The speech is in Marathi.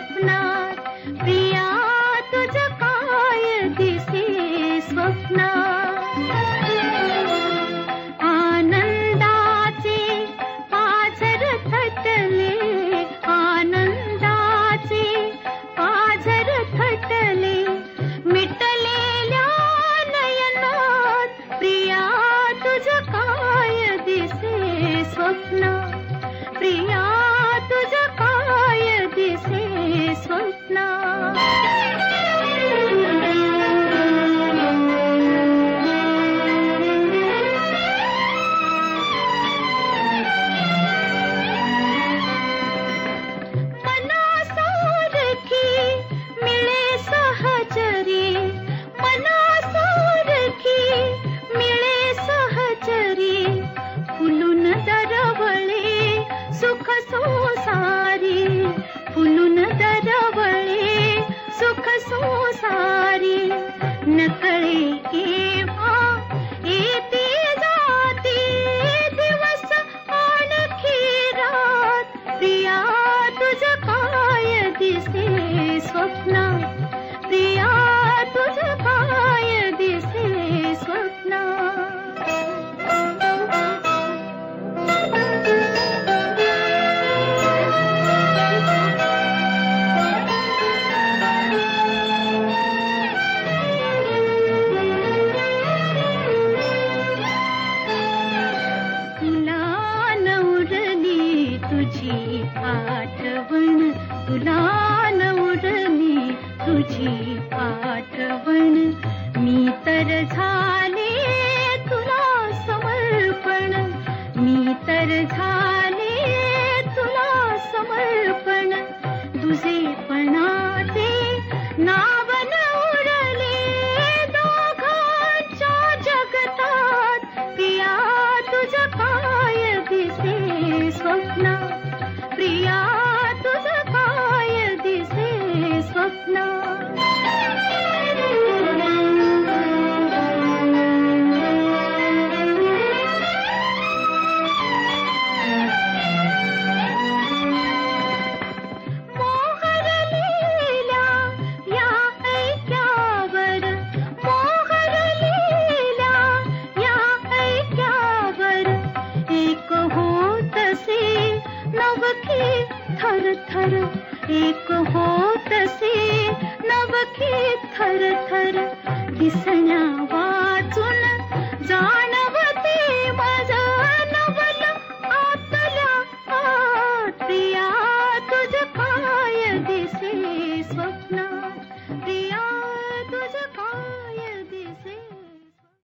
स्वप्नात. प्रिया तुझ काय दिसे स्वप्नात? आनंदाचे पाझर थटले आनंदाचे पाझर थटले. मिटलेल्या नयनात प्रिया तुझ काय दिसे स्वप्नात? आटवणी मी तर झाले तुला समर्पण मी तर झाले नवकी थर थर एक होतसे नवकी थर थर दिसण्यावा